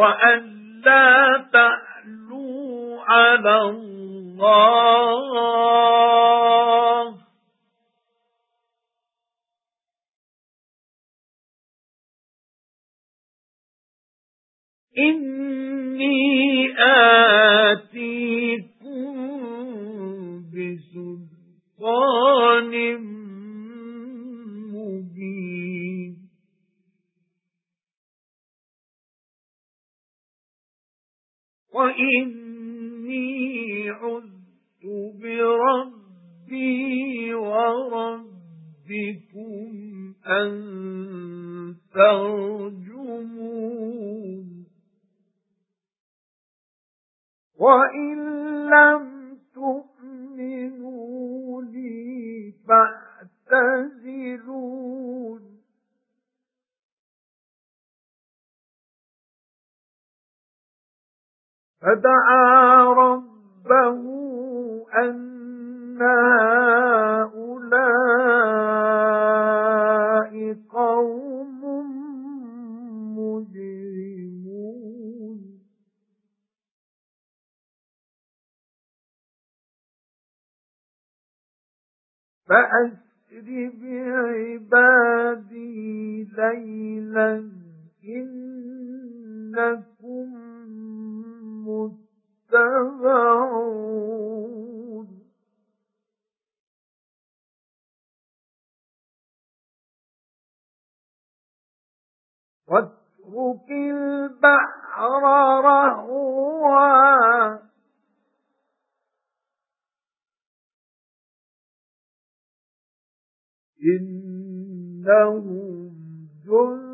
وأن لا تعلوا على الله. إني آتيكم بسلطان وَإِنِّي عُذْتُ بِرَبِّي وَرَبِّكُمْ أَن تَرْجُمُونِ. وَإِن لَّمْ فدعا ربه أن هؤلاء قوم مجرمون. فأسر بعبادي ليلا إنكم واترك البحر رهوا. إنهم جند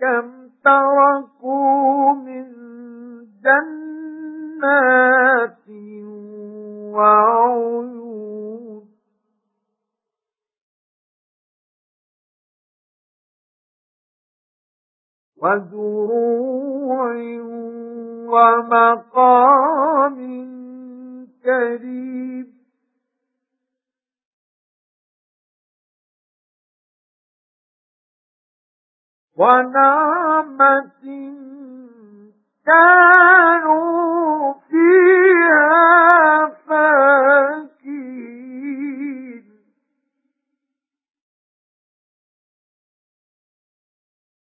كم تركوا من جنات وعيون. وزروع ومقام كريم. ونعمة كانوا